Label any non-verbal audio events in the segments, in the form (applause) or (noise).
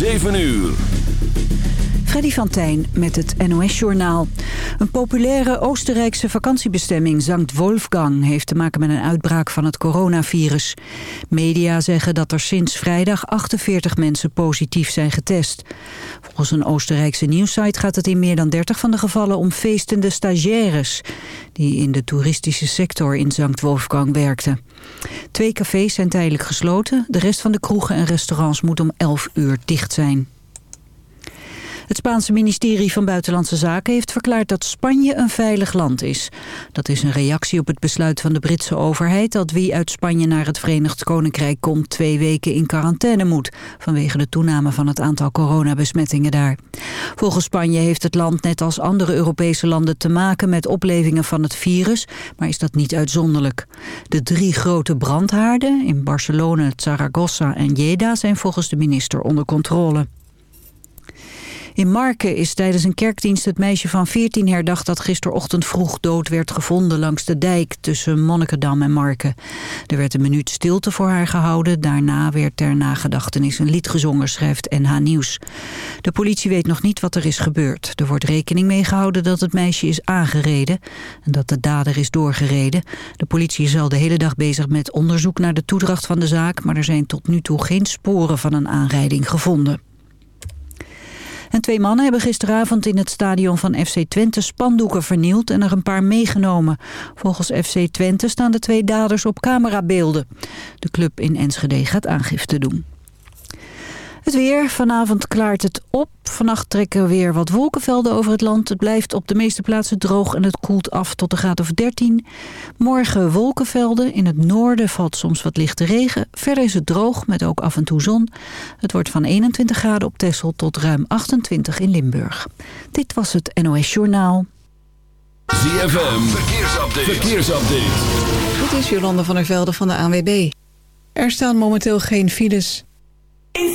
7 uur. Freddy van Tijn met het NOS-journaal. Een populaire Oostenrijkse vakantiebestemming, Sankt Wolfgang... heeft te maken met een uitbraak van het coronavirus. Media zeggen dat er sinds vrijdag 48 mensen positief zijn getest. Volgens een Oostenrijkse nieuwssite gaat het in meer dan 30 van de gevallen... om feestende stagiaires die in de toeristische sector in Sankt Wolfgang werkten. Twee cafés zijn tijdelijk gesloten. De rest van de kroegen en restaurants moet om 11 uur dicht zijn. Het Spaanse ministerie van Buitenlandse Zaken heeft verklaard dat Spanje een veilig land is. Dat is een reactie op het besluit van de Britse overheid dat wie uit Spanje naar het Verenigd Koninkrijk komt twee weken in quarantaine moet, vanwege de toename van het aantal coronabesmettingen daar. Volgens Spanje heeft het land net als andere Europese landen te maken met oplevingen van het virus, maar is dat niet uitzonderlijk. De drie grote brandhaarden in Barcelona, Zaragoza en Lleida zijn volgens de minister onder controle. In Marken is tijdens een kerkdienst het meisje van 14 herdacht... dat gisterochtend vroeg dood werd gevonden langs de dijk... tussen Monnikendam en Marken. Er werd een minuut stilte voor haar gehouden. Daarna werd ter nagedachtenis een lied gezongen, schrijft NH Nieuws. De politie weet nog niet wat er is gebeurd. Er wordt rekening mee gehouden dat het meisje is aangereden... en dat de dader is doorgereden. De politie is al de hele dag bezig met onderzoek naar de toedracht van de zaak... maar er zijn tot nu toe geen sporen van een aanrijding gevonden. En twee mannen hebben gisteravond in het stadion van FC Twente spandoeken vernield en er een paar meegenomen. Volgens FC Twente staan de twee daders op camerabeelden. De club in Enschede gaat aangifte doen. Het weer. Vanavond klaart het op. Vannacht trekken weer wat wolkenvelden over het land. Het blijft op de meeste plaatsen droog en het koelt af tot de graad of 13. Morgen wolkenvelden. In het noorden valt soms wat lichte regen. Verder is het droog met ook af en toe zon. Het wordt van 21 graden op Texel tot ruim 28 in Limburg. Dit was het NOS Journaal. ZFM. Verkeersupdate. Verkeersupdate. Dit is Jolande van der Velde van de ANWB. Er staan momenteel geen files. In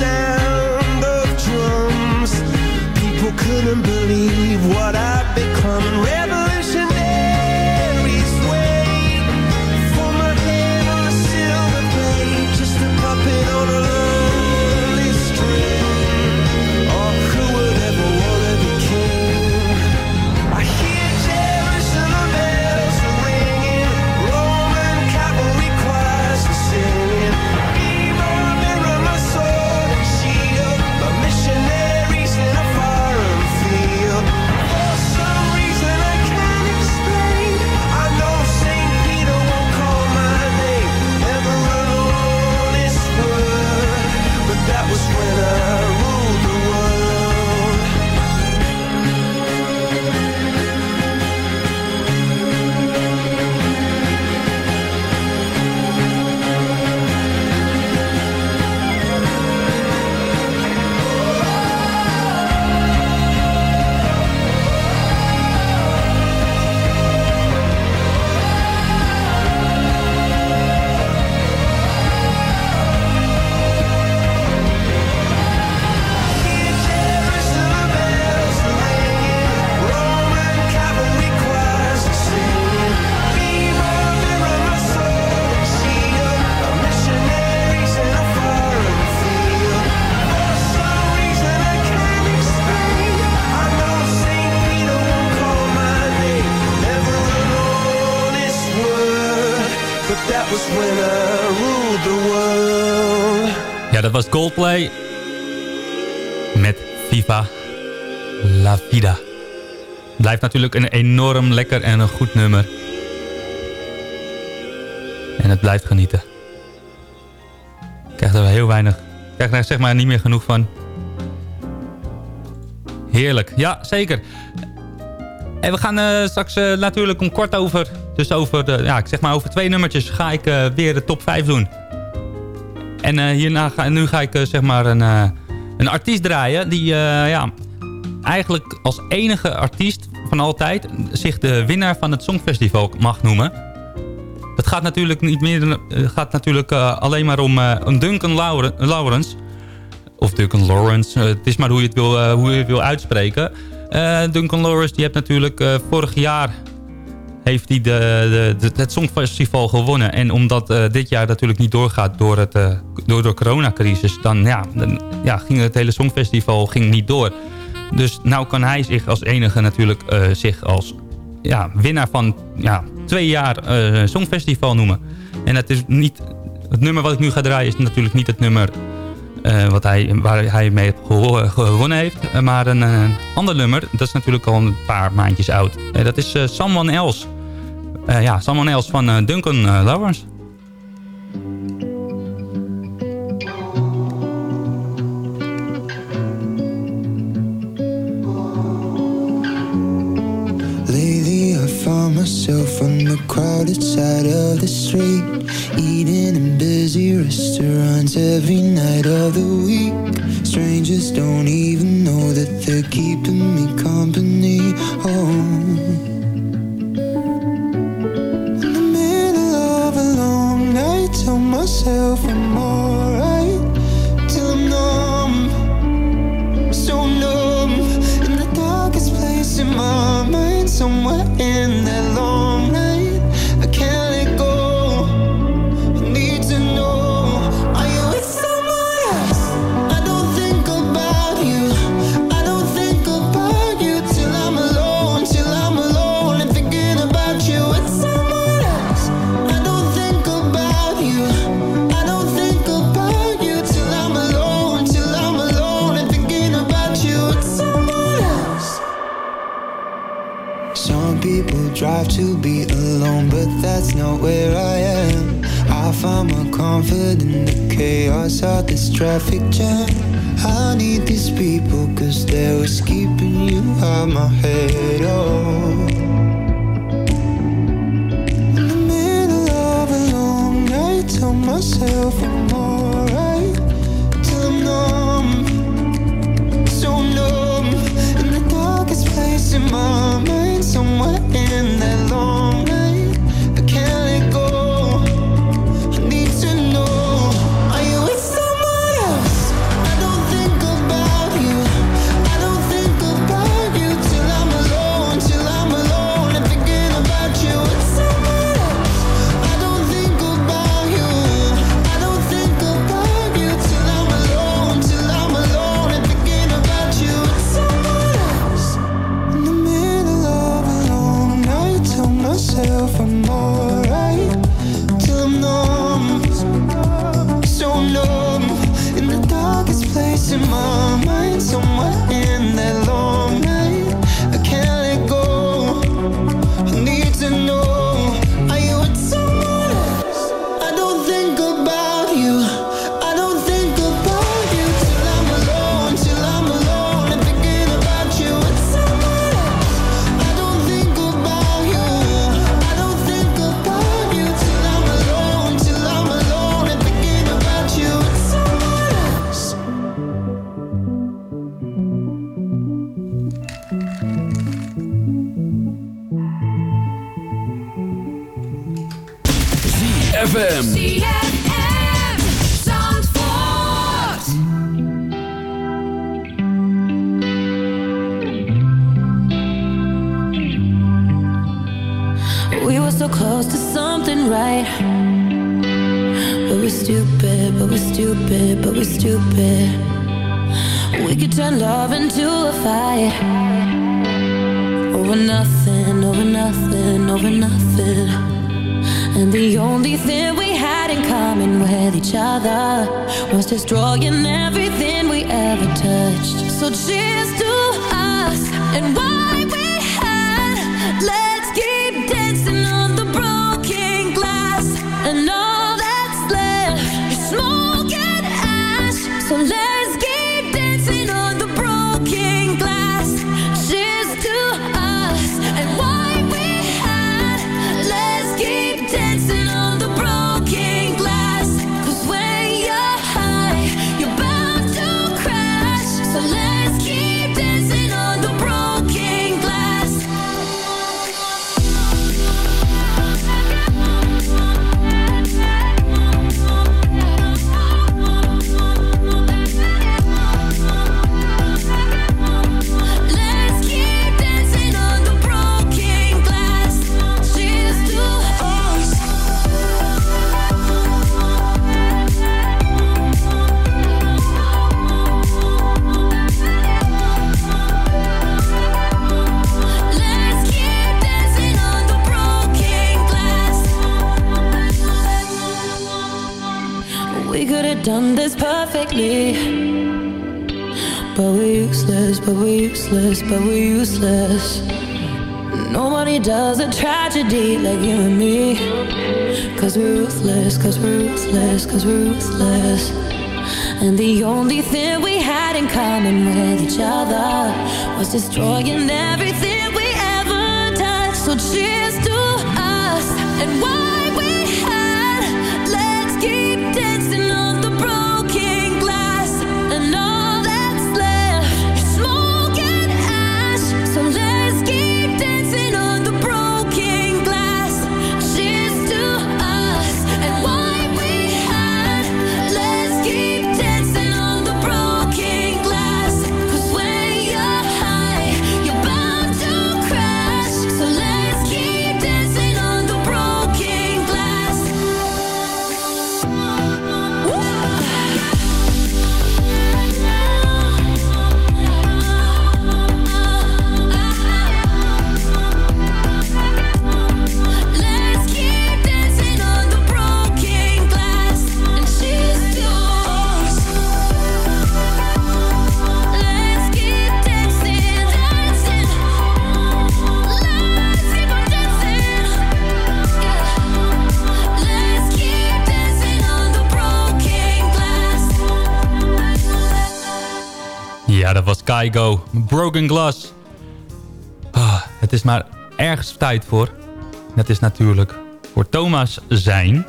myself. Coldplay met Viva La Vida. Blijft natuurlijk een enorm lekker en een goed nummer. En het blijft genieten. Ik krijg er heel weinig. Ik krijg er zeg maar niet meer genoeg van. Heerlijk. Ja, zeker. En we gaan eh, straks eh, natuurlijk om kort over... Dus over, de, ja, ik zeg maar over twee nummertjes ga ik eh, weer de top 5 doen. En eh, hierna ga, nu ga ik eh, zeg maar een, eh, een artiest draaien die ja, eigenlijk als enige artiest van altijd zich de winnaar van het Songfestival mag noemen. Dat gaat natuurlijk niet meer gaat natuurlijk alleen maar om, om Duncan Lawrence. Of Duncan Lawrence. het is maar hoe je het wil, hoe je het wil uitspreken. Duncan Lawrence die heeft natuurlijk vorig jaar heeft hij de, de, het Songfestival gewonnen. En omdat eh, dit jaar natuurlijk niet doorgaat door, het, eh, door de coronacrisis... dan, ja, ja, ging het hele Songfestival ging niet door. Dus nou kan hij zich als enige natuurlijk eh, zich als ja, winnaar van ja, twee jaar Songfestival noemen. En het, is niet, het nummer wat ik nu ga draaien is natuurlijk niet het nummer... eh, wat hij, waar hij mee gewo- gewonnen heeft. Eh, maar een eh, ander nummer, dat is natuurlijk al een paar maandjes oud. Eh, dat is eh, Someone Else. Eh, ja, Someone Else van eh, Duncan eh, Lawrence. Lately, I found myself on the crowded side of the street, eating in busy restaurants every night of the week. Strangers don't even know that they're keeping me company. Oh. The tell myself I'm alright till I'm numb so numb in the darkest place in my mind, somewhere in that was destroying But we're useless, but we're useless, but we're useless. Nobody does a tragedy like you and me. Cause we're ruthless, cause we're ruthless, cause we're ruthless. And the only thing we had in common with each other was destroying everything we ever touched. So cheers to us and why dat was Kaigo. Broken Glass. Ah, het is maar ergens tijd voor. Dat is natuurlijk voor Thomas zijn.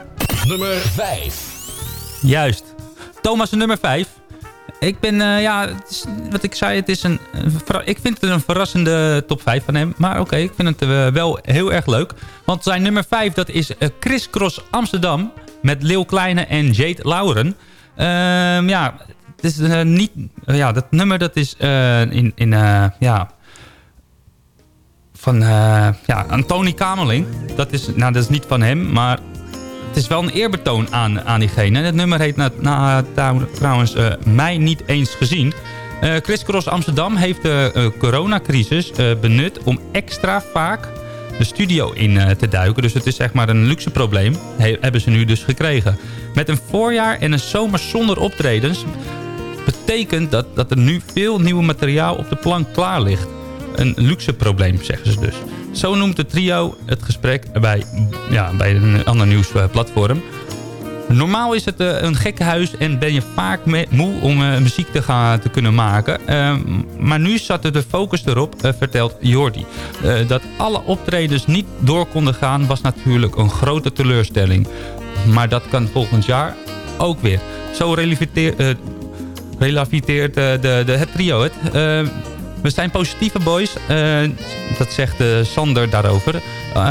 Nummer 5. Juist. Thomas nummer 5. Ik ben, eh, ja, is, wat ik zei, het is een, ik vind het een verrassende top 5 van hem. Maar oké, ik vind het eh, wel heel erg leuk. Want zijn nummer 5, dat is eh, Chris Cross Amsterdam. Met Leeuw Kleine en Jade Lauren. Ehm, ja, het is eh, niet, eh, ja, dat nummer dat is eh, in, in ja, van ja, Antoni Kamerling. Dat is, nou, dat is niet van hem, maar het is wel een eerbetoon aan, aan diegene. Het nummer heet na, na- trouw- trouwens Mij Niet Eens Gezien. Eh Chris Cross Amsterdam heeft de coronacrisis benut om extra vaak de studio in te duiken. Dus het is zeg maar een luxe probleem. He- hebben ze nu dus gekregen. Met een voorjaar en een zomer zonder optredens... betekent dat, dat er nu veel nieuw materiaal op de plank klaar ligt. Een luxe probleem, zeggen ze dus. Zo noemt het trio het gesprek bij, ja, bij een ander nieuwsplatform. Normaal is het eh, een gekkenhuis en ben je vaak moe om eh, muziek te, gaan, te kunnen maken. Ehm, maar nu zat er de focus erop, eh, vertelt Jordi. Dat alle optredens niet door konden gaan was natuurlijk een grote teleurstelling. Maar dat kan volgend jaar ook weer. Zo relativeert, relativeert eh, de, de, het trio het. Eh, We zijn positieve boys, eh, dat zegt Sander daarover.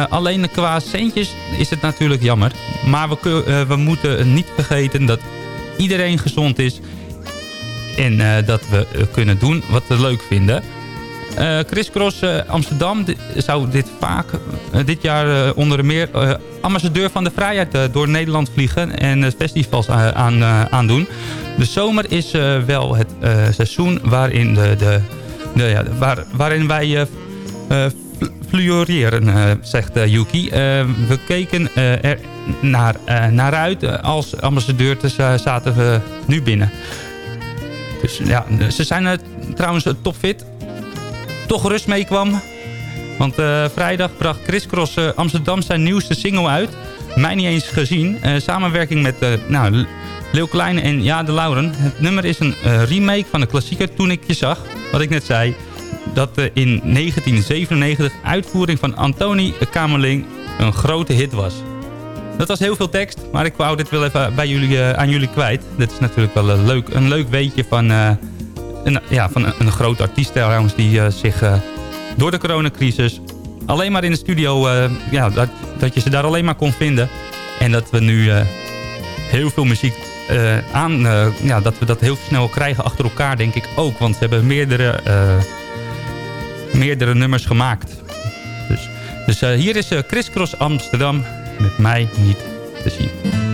Alleen qua centjes is het natuurlijk jammer. Maar we, we moeten niet vergeten dat iedereen gezond is. En dat we kunnen doen wat we leuk vinden. Eh Chris Cross eh, Amsterdam zou dit vaak eh, dit jaar onder meer ambassadeur van de vrijheid door Nederland vliegen en festivals aan, aandoen. De zomer is wel het seizoen waarin, de, de, de, ja, waar, waarin wij fl- fluoreren, eh, zegt Yuki. We keken er naar, naar uit. Als ambassadeur dus, zaten we nu binnen. Dus ja, ze zijn trouwens topfit. Toch rust meekwam. Want eh, vrijdag bracht Chris Cross eh, Amsterdam zijn nieuwste single uit. Mij niet eens gezien. Eh, samenwerking met nou, Leeuw Kleine en Ja de Lauren. Het nummer is een remake van de klassieker Toen ik je zag. Wat ik net zei. Dat in 1997 uitvoering van Antoni Kamerling een grote hit was. Dat was heel veel tekst, maar ik wou dit wel even bij jullie, aan jullie kwijt. Dit is natuurlijk wel een leuk, een leuk weetje van, een, ja, van een, een groot artiest trouwens... die eh, zich eh, door de coronacrisis alleen maar in de studio... eh, ja, dat, dat je ze daar alleen maar kon vinden. En dat we nu heel veel muziek aan... ja, dat we dat heel snel krijgen achter elkaar, denk ik ook. Want ze hebben meerdere, meerdere nummers gemaakt. Dus, dus hier is Chris Cross Amsterdam met mij niet te zien.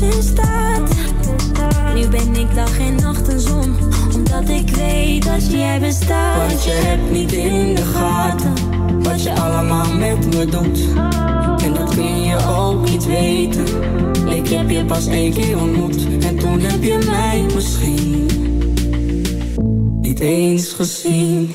In staat. Nu ben ik dag en nacht een zon, omdat ik weet dat jij bestaat. Want je hebt niet in de gaten wat je allemaal met me doet. En dat kun je ook niet weten. Ik heb je pas één keer ontmoet en toen heb je mij misschien niet eens gezien.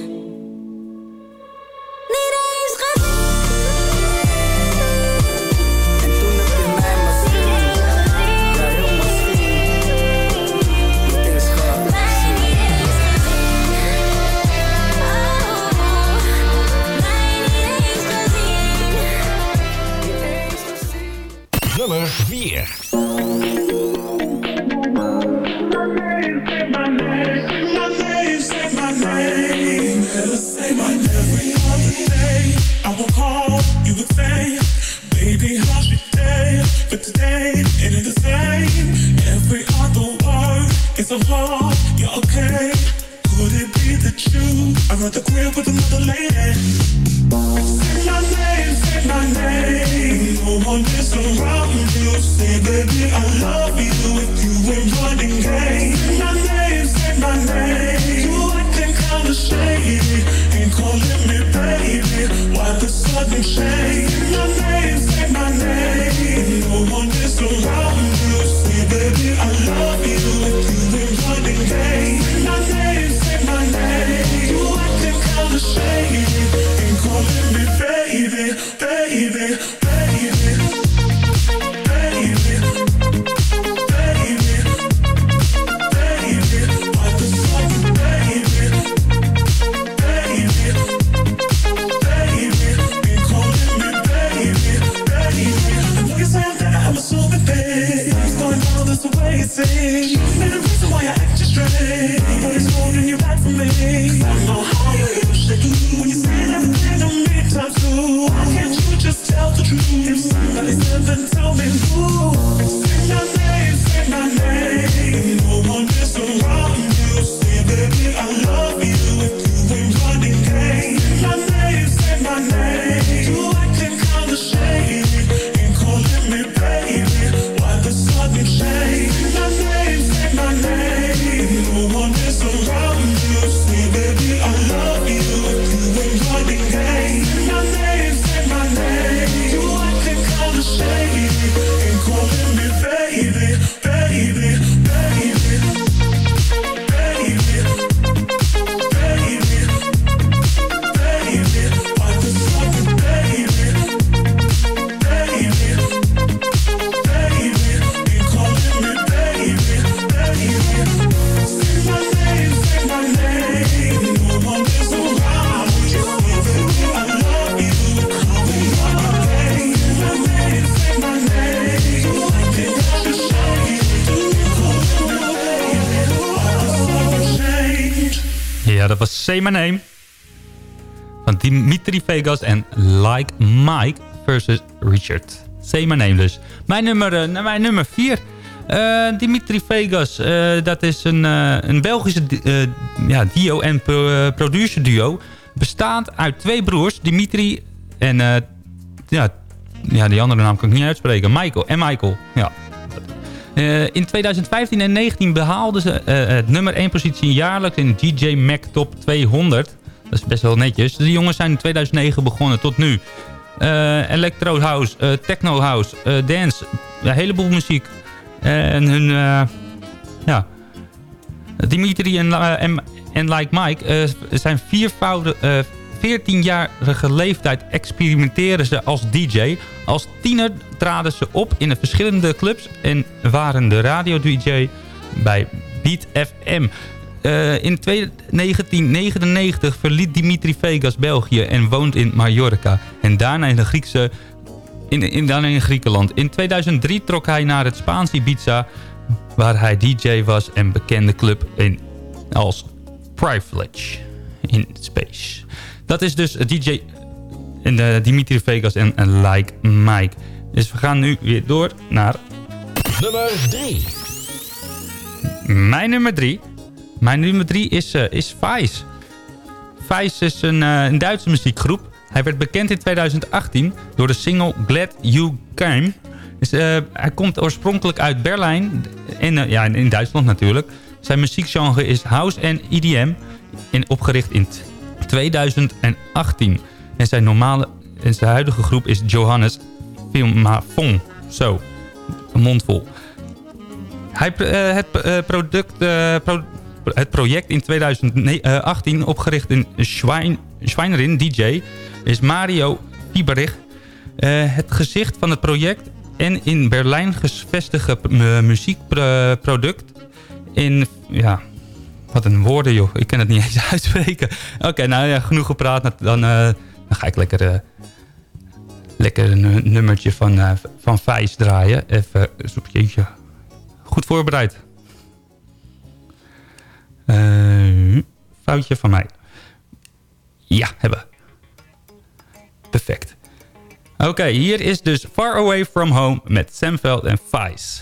Say My Name. Van Dimitri Vegas en Like Mike versus Richard. Say My Name dus. Mijn nummer, uh, mijn nummer 4. Dimitri Vegas, eh, dat is een, eh, een Belgische eh, ja, duo en pro- producer duo. Bestaand uit twee broers, Dimitri en eh, ja, ja, die andere naam kan ik niet uitspreken. Michael en Michael, ja. Eh, in 2015 en 19 behaalden ze eh, het nummer 1 positie jaarlijks in DJ Mac Top 200. Dat is best wel netjes. De jongens zijn in 2009 begonnen tot nu. Eh, electro house, techno house, dance, een heleboel muziek. en hun, ja... Dimitri en, en, en Like Mike zijn viervoudig... eh 14-jarige leeftijd experimenteren ze als DJ. Als tiener traden ze op in de verschillende clubs en waren de radio-DJ bij Beat FM. Eh, in twee- 1999 verliet Dimitri Vegas België en woont in Mallorca. En daarna in de Griekse in, in, dan in Griekenland. In 2003 trok hij naar het Spaanse Ibiza, waar hij DJ was en bekende club in, als Privilege in Space. Dat is dus DJ en, eh, Dimitri Vegas en Like Mike. Dus we gaan nu weer door naar Nummer 3. mijn nummer drie. Mijn nummer drie is, eh is Vice. Vice is een, eh, een Duitse muziekgroep. Hij werd bekend in 2018 door de single Glad You Came. Dus, hij komt oorspronkelijk uit Berlijn. En, ja, in Duitsland natuurlijk. Zijn muziekgenre is house en EDM. En opgericht in 2018. En zijn, normale, en zijn huidige groep is Johannes Filmafon. Zo, een mond vol. Hij, eh, het, eh, product, eh, het project in 2018 opgericht in Schwein, Schweinerin DJ is Mario Fieberich. Het gezicht van het project en in Berlijn gevestigde muziekproduct in... Ja, wat een woorden joh, ik kan het niet (laughs) eens uitspreken. Oké, nou ja, genoeg gepraat. Dan, eh, dan ga ik lekker, eh, lekker een nummertje van, eh van Vijs draaien. Even, jeetje, goed voorbereid. Foutje van mij. Ja, hebben. Perfect. Oké, hier is dus Far Away From Home met Sam Veld en Vice.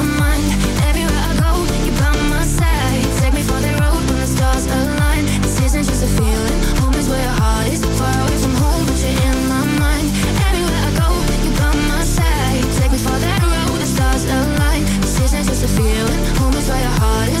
heart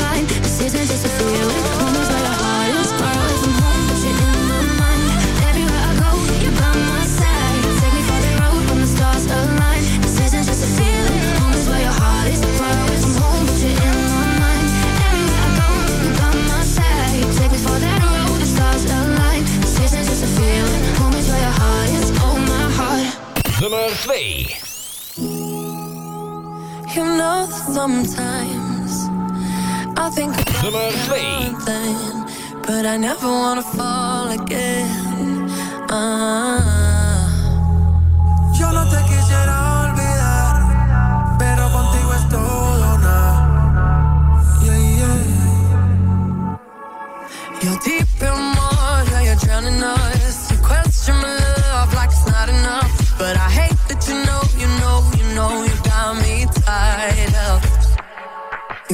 Nummer 2. You know sometimes I think Nummer 2. But I never wanna fall again. Uh. Yo no te quisiera olvidar, pero contigo es todo. Yeah, yeah. You're deep in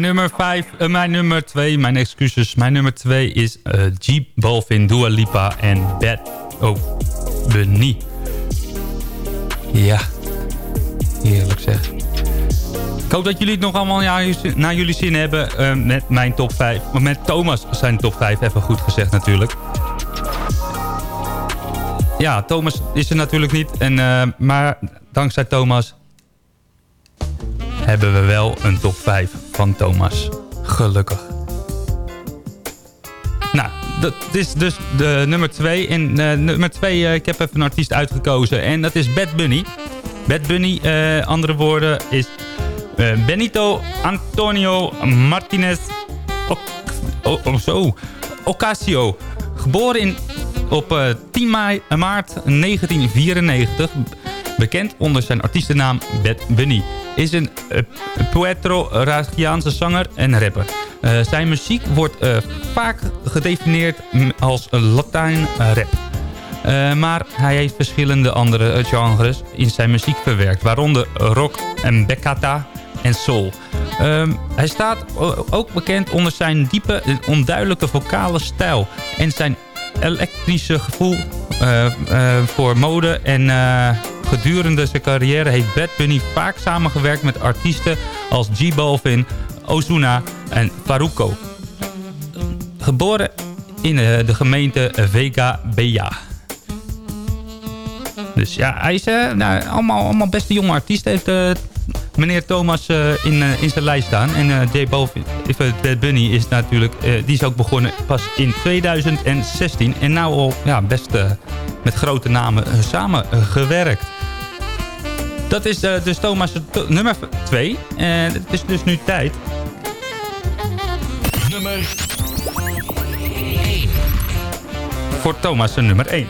Mijn nummer 5, mijn nummer 2, mijn excuses. Mijn nummer 2 is eh Jeep Balvin, Dua Lipa en Bad Oh Bunny. Ja, heerlijk zeg. Ik hoop dat jullie het nog allemaal naar jullie zin hebben eh, met mijn top 5. Maar met Thomas zijn top 5, even goed gezegd natuurlijk. Ja, Thomas is er natuurlijk niet. En, eh, maar dankzij Thomas hebben we wel een top 5 van Thomas. Gelukkig. Nou, dat is dus de nummer 2. En eh, nummer 2, ik heb even een artiest uitgekozen. En dat is Bad Bunny. Bad Bunny, eh, andere woorden, is eh, Benito Antonio Martinez Oc o- o- zo, Ocasio. Geboren in, op eh, 10 mei, maart 1994. Bekend onder zijn artiestennaam Bad Bunny. Is een uh, Puerto-Ricaanse zanger en rapper. Eh, zijn muziek wordt eh, vaak gedefinieerd als Latijn rap. Eh, maar hij heeft verschillende andere eh, genres in zijn muziek verwerkt. Waaronder rock en bachata en soul. Ehm, hij staat ook bekend onder zijn diepe en onduidelijke vocale stijl. En zijn elektrische gevoel eh, eh, voor mode. En eh, gedurende zijn carrière heeft Bad Bunny vaak samengewerkt met artiesten als G Balvin, Ozuna en Faruko. Geboren in eh, de gemeente Vega Bella. Dus ja, hij is eh, nou, allemaal, allemaal beste jonge artiesten. Heeft eh, meneer Thomas in, in zijn lijst staan. En J Balvin, Bad Bunny is natuurlijk, die is ook begonnen pas in 2016. En nou al ja, best met grote namen samengewerkt. Dat is eh, dus Thomas' to- nummer 2. En het is dus nu tijd. Nummer voor Thomas' nummer 1.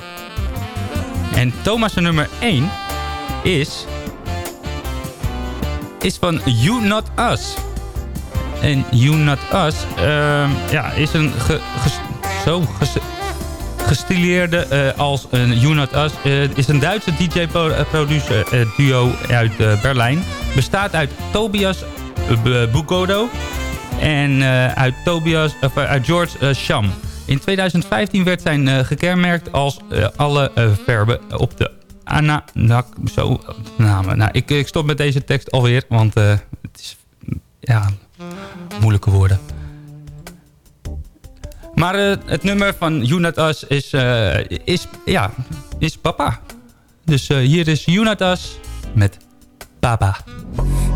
En Thomas' nummer 1 is... is van You Not Us. En You Not Us ehm, ja, is een ge, ges- zo ges- gestileerde eh, als een You Not Us. eh, is een Duitse DJ-producer eh, duo uit Berlijn. Bestaat uit Tobias Bugodo en uit, Tobias, of, uit George Sham. In 2015 werd zijn gekenmerkt als alle verben op de Ananak... Zo, namen. Nou, ik, ik stop met deze tekst alweer, want het is... Ja, moeilijke woorden. Maar eh, het nummer van Us is, eh, is, ja, is papa. Dus eh, hier is Us met papa.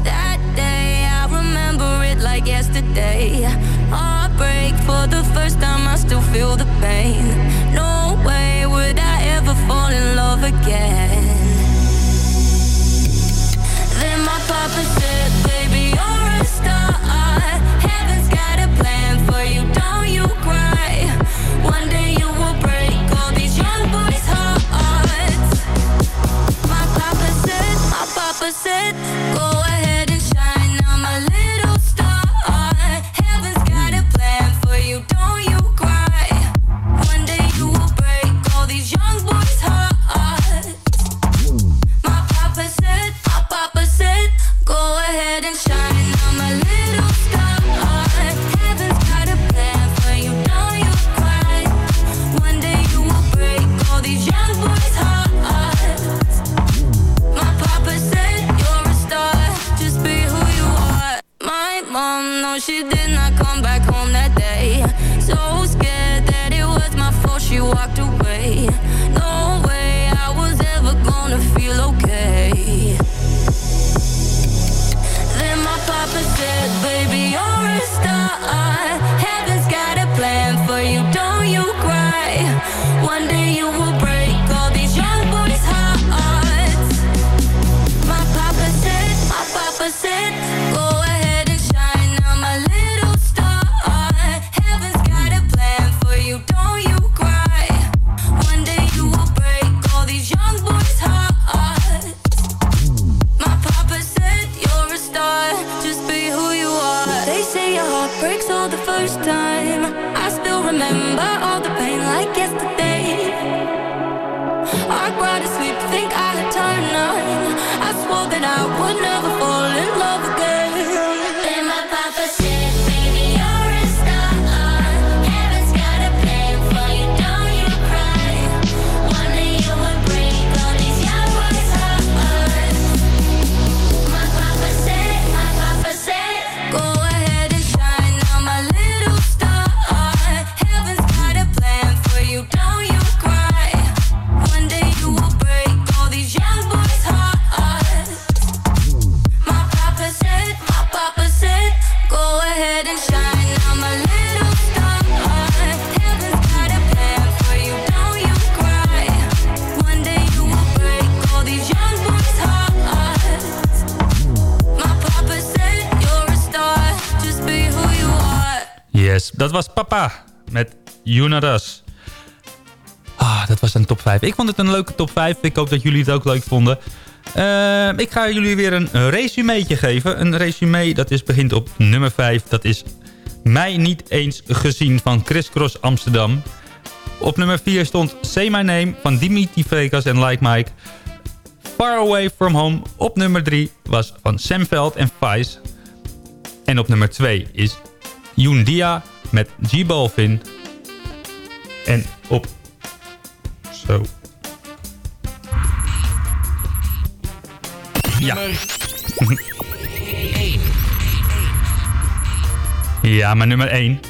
That day, I remember it like yesterday. Heartbreak for the first time, I still feel the my was Papa met Us. Ah, dat was een top 5. Ik vond het een leuke top 5. Ik hoop dat jullie het ook leuk vonden. Eh, ik ga jullie weer een, resumeetje geven. Een resume dat is, begint op nummer 5. Dat is Mij Niet Eens Gezien van Chris Cross Amsterdam. Op nummer 4 stond Say My Name van Dimitri Vegas en Like Mike. Far Away From Home op nummer 3 was van Sam Veld en Vice. En op nummer 2 is Yundia met G Balvin. En op... Zo. Ja. (laughs) Ja, maar nummer 1.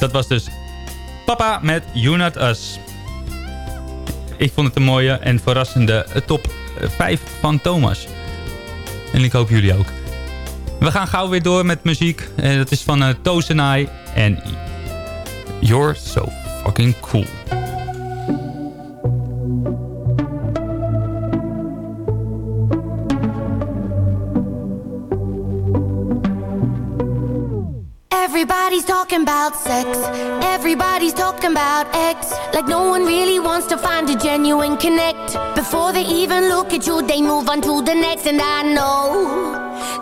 Dat was dus Papa met You Not Us. Ik vond het een mooie en verrassende top 5 van Thomas. En ik hoop jullie ook. We gaan gauw weer door met muziek. Eh, dat is van uh, Tozenai en You're So Fucking Cool. Everybody's talking about sex. Everybody's talking about X. Like no one really wants to find a genuine connect. Before they even look at you, they move on to the next. And I know.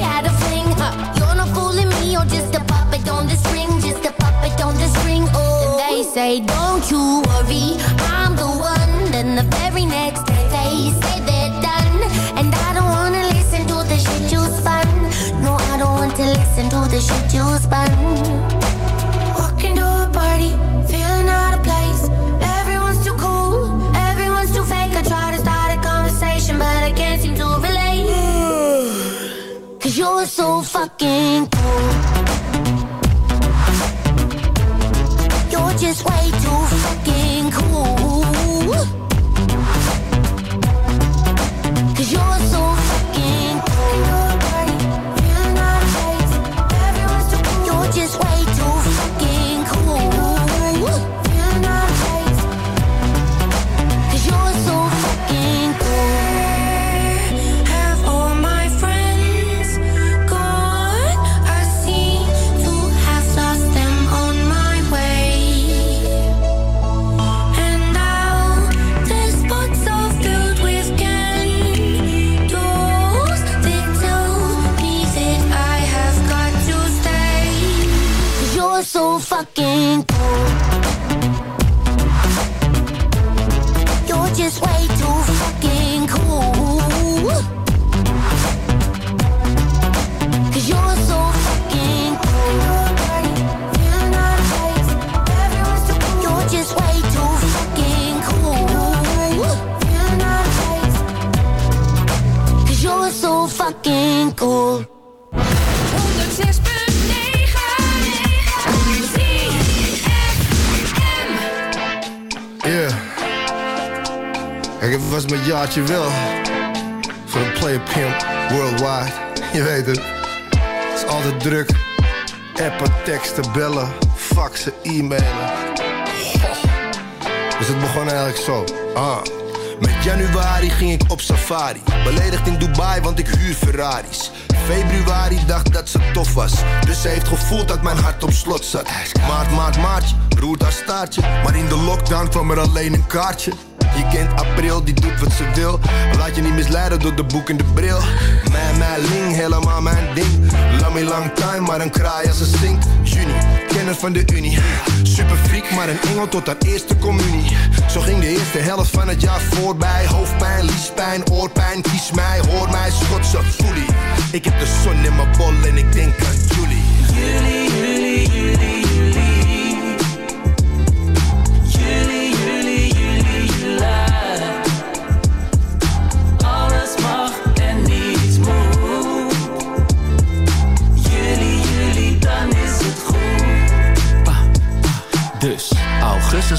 Huh. You're not fooling me, you're just a puppet on the string. Just a puppet on the string. Oh, they say, don't you worry, I'm the one. Then the very next day they say they're done. And I don't wanna listen to the shit you spun. No, I don't want to listen to the shit you spun. You're so fucking cool. You're just way too mijn jaartje wel. Voor een player pimp, worldwide. Je weet het. Het is altijd druk. Appen, teksten, bellen, faxen, e-mailen. Dus het begon eigenlijk zo. Ah. Met januari ging ik op safari. Beledigd in Dubai, want ik huur Ferraris. Februari dacht dat ze tof was. Dus ze heeft gevoeld dat mijn hart op slot zat. Maart, maart, maartje, roert haar staartje. Maar in de lockdown kwam er alleen een kaartje. Je kent april, die doet wat ze wil. Laat je niet misleiden door de boek en de bril. Mijn, mijn ling, helemaal mijn ding. Lammy lang time, maar een kraai als ze zingt. Juni, kenner van de Unie. Super freak, maar een engel tot haar eerste communie. Zo ging de eerste helft van het jaar voorbij. Hoofdpijn, liespijn, oorpijn. Kies mij, hoor mij, schotse foelie. Ik heb de zon in mijn bol en ik denk aan. Jullie, jullie, jullie, jullie.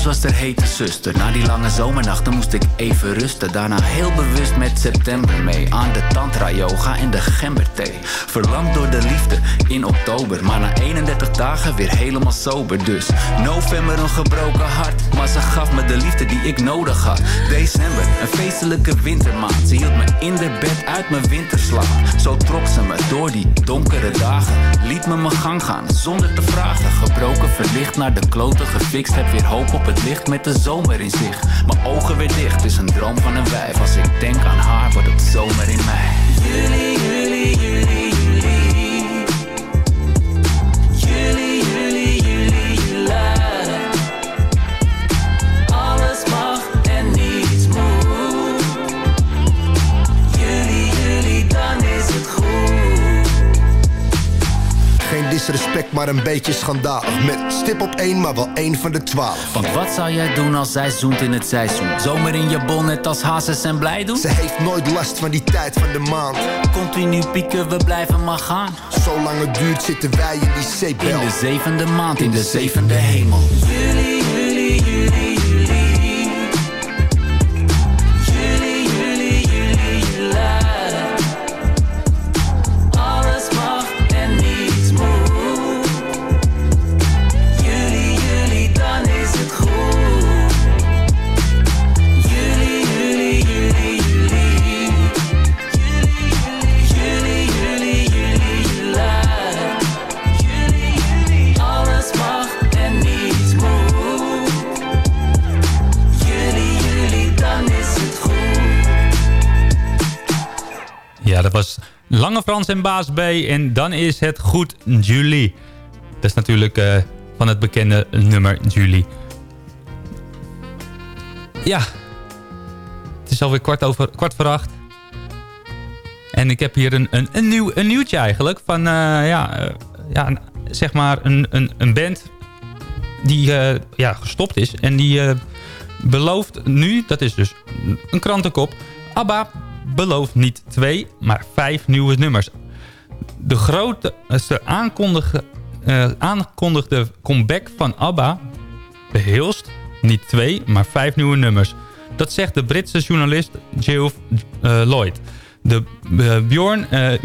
Was er hete zuster. Na die lange zomernachten moest ik even rusten. Daarna heel bewust met september mee. Aan de tantra yoga en de gemberthee. Verlangd door de liefde in oktober. Maar na 31 dagen weer helemaal sober. Dus, november een gebroken hart. Maar ze gaf me de liefde die ik nodig had. December, een feestelijke wintermaand. Ze hield me in de bed uit mijn winterslaap. Zo trok ze me door die donkere dagen. Liet me mijn gang gaan, zonder te vragen. Gebroken, verlicht naar de kloten gefixt. Heb weer hoop op het licht met de zomer in zicht. Mijn ogen weer dicht, is een droom van een wijf. Als ik denk aan haar, wordt het zomer in mij. Jullie, jullie, jullie. Disrespect, maar een beetje schandalig. Met stip op één, maar wel één van de twaalf. Want wat zou jij doen als zij zoent in het seizoen? Zomer in je bol, net als hazes en blij doen? Ze heeft nooit last van die tijd van de maand. Continu pieken, we blijven maar gaan. Zolang het duurt zitten wij in die zeepbel. In de zevende maand, in de zevende hemel. Jullie, jullie, jullie, jullie. Dat was Lange Frans en Baas B. En dan is het goed Julie. Dat is natuurlijk eh, van het bekende nummer Julie. Ja. Het is alweer kwart, over, kwart voor acht. En ik heb hier een, een, een, nieuw, een nieuwtje eigenlijk. Van, eh, ja, eh, ja, zeg maar een, een, een band die ja, gestopt is. En die belooft nu, dat is dus een krantenkop... ABBA belooft niet twee, maar vijf nieuwe nummers. De grootste eh, aangekondigde comeback van ABBA beheelst niet twee, maar vijf nieuwe nummers. Dat zegt de Britse journalist Geoff eh, Lloyd. De eh, Bjorn uh,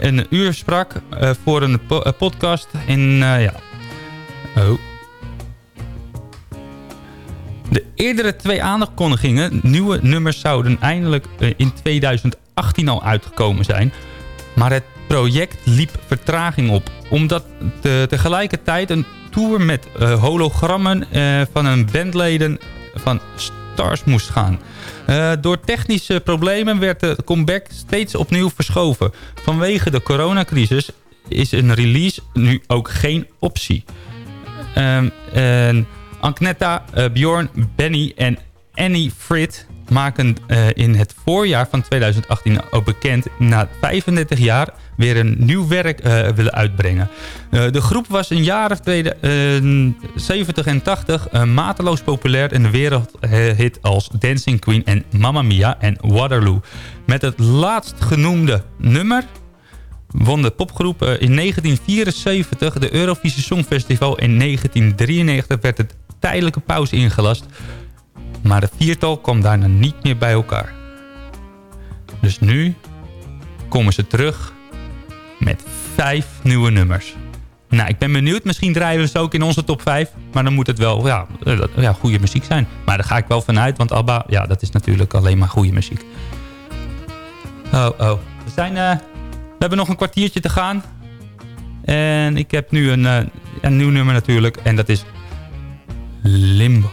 een uur sprak eh, voor een po- eh, podcast in... eh, ja. Oh. De eerdere twee aankondigingen, nieuwe nummers zouden eindelijk eh, in 2018 al uitgekomen zijn. Maar het project liep vertraging op. Omdat te- tegelijkertijd een tour met eh, hologrammen eh, van een bandleden van Stars moest gaan. Door technische problemen werd de comeback steeds opnieuw verschoven. Vanwege de coronacrisis is een release nu ook geen optie. Ehm, en Agneta, eh, Bjorn, Benny en Annie Frit maken eh, in het voorjaar van 2018 ook bekend na 35 jaar weer een nieuw werk eh, willen uitbrengen. De groep was in jaren eh, 70 en 80 eh, mateloos populair in de wereldhit als Dancing Queen en Mamma Mia en Waterloo. Met het laatst genoemde nummer won de popgroep in 1974 de Eurovisie Songfestival. In 1993 werd het tijdelijke pauze ingelast. Maar de viertal kwam daarna niet meer bij elkaar. Dus nu komen ze terug met vijf nieuwe nummers. Nou, ik ben benieuwd. Misschien draaien we ze ook in onze top 5. Maar dan moet het wel ja, eh, ja, goede muziek zijn. Maar daar ga ik wel vanuit, want ABBA, ja, dat is natuurlijk alleen maar goede muziek. Oh, oh. We, zijn, eh, we hebben nog een kwartiertje te gaan. En ik heb nu een, eh, een nieuw nummer natuurlijk. En dat is Limbo.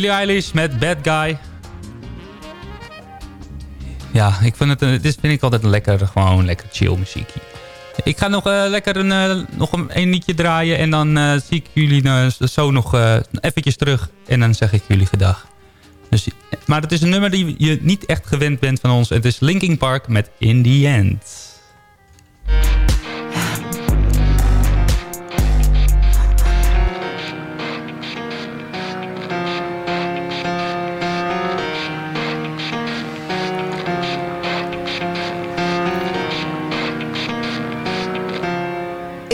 Billie Eilish met Bad Guy. Ja, ik vind het, dit vind ik altijd lekker, gewoon lekker chill muziekje. Ik ga nog eh, lekker een, eh, nog een, liedje draaien. En dan eh, zie ik jullie zo nog eventjes terug. En dan zeg ik jullie gedag. Dus, maar het is een nummer die je niet echt gewend bent van ons. Het is Linkin Park met In The End.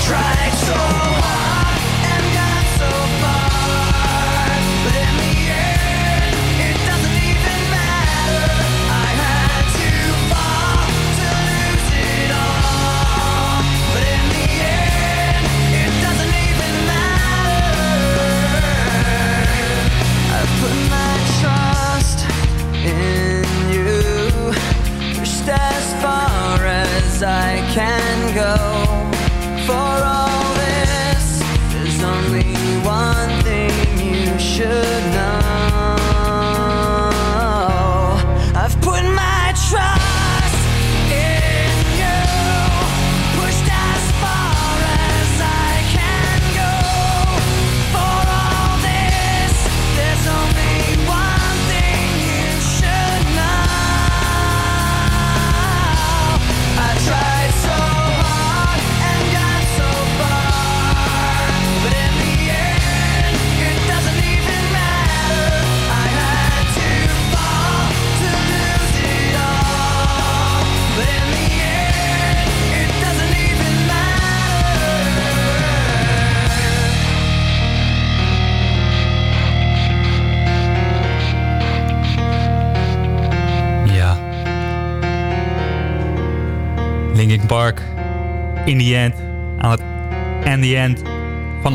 tried so hard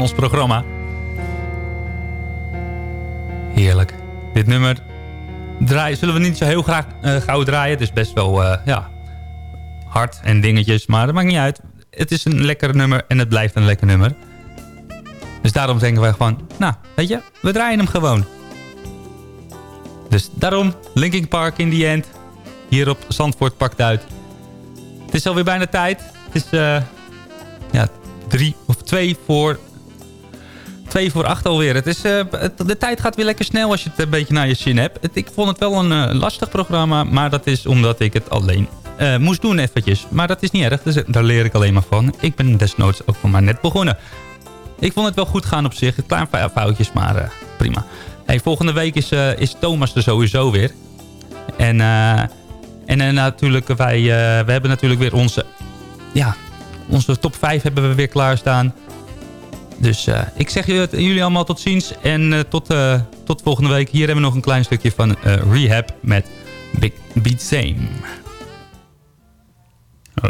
ons programma. Heerlijk. Dit nummer draaien, zullen we niet zo heel graag eh, gauw draaien. Het is best wel eh, ja, hard en dingetjes. Maar dat maakt niet uit. Het is een lekker nummer en het blijft een lekker nummer. Dus daarom denken wij gewoon, nou, weet je, we draaien hem gewoon. Dus daarom, Linkin Park in the end. Hier op Zandvoort pakt uit. Het is alweer bijna tijd. Het is uh, ja, drie of twee voor, twee voor acht alweer. Het is, uh, de tijd gaat weer lekker snel als je het een beetje naar je zin hebt. Ik vond het wel een uh, lastig programma, maar dat is omdat ik het alleen moest doen eventjes. Maar dat is niet erg, dus daar leer ik alleen maar van. Ik ben desnoods ook maar net begonnen. Ik vond het wel goed gaan op zich. Klein foutjes, maar prima. Volgende week is, is Thomas er sowieso weer. En... En natuurlijk, wij we hebben natuurlijk weer onze, ja, onze top 5 hebben we weer klaarstaan. Dus uh, ik zeg jullie allemaal tot ziens en tot, tot volgende week. Hier hebben we nog een klein stukje van Rehab met Big Beat Same. Oh.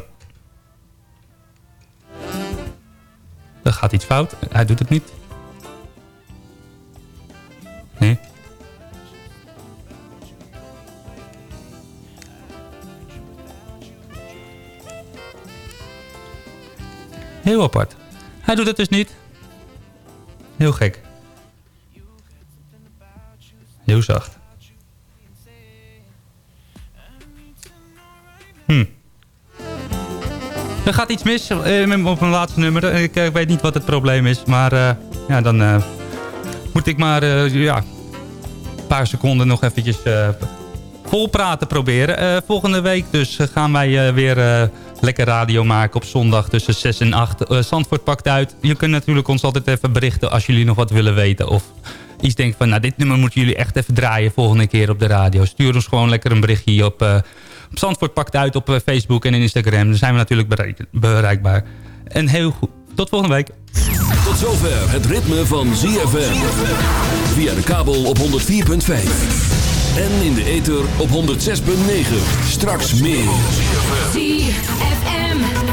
Er gaat iets fout. Hij doet het niet. Nee. Heel apart. Hij doet het dus niet. Heel gek. Heel zacht. Hm. Er gaat iets mis uh, op mijn laatste nummer. Ik uh, weet niet wat het probleem is. Maar uh, ja, dan moet ik maar ja, een paar seconden nog eventjes vol praten proberen. volgende week dus gaan wij weer lekker radio maken op zondag tussen 6 en 8. Uh, Zandvoort pakt uit. Je kunt natuurlijk ons altijd even berichten als jullie nog wat willen weten. Of iets denken van, nou dit nummer moeten jullie echt even draaien volgende keer op de radio. Stuur ons gewoon lekker een berichtje op, uh, op Zandvoort pakt uit op uh, Facebook en Instagram. Dan zijn we natuurlijk bereik bereikbaar. En heel goed. Tot volgende week. Tot zover het ritme van ZFM. Via de kabel op 104.5. En in de ether op 106.9. Straks meer.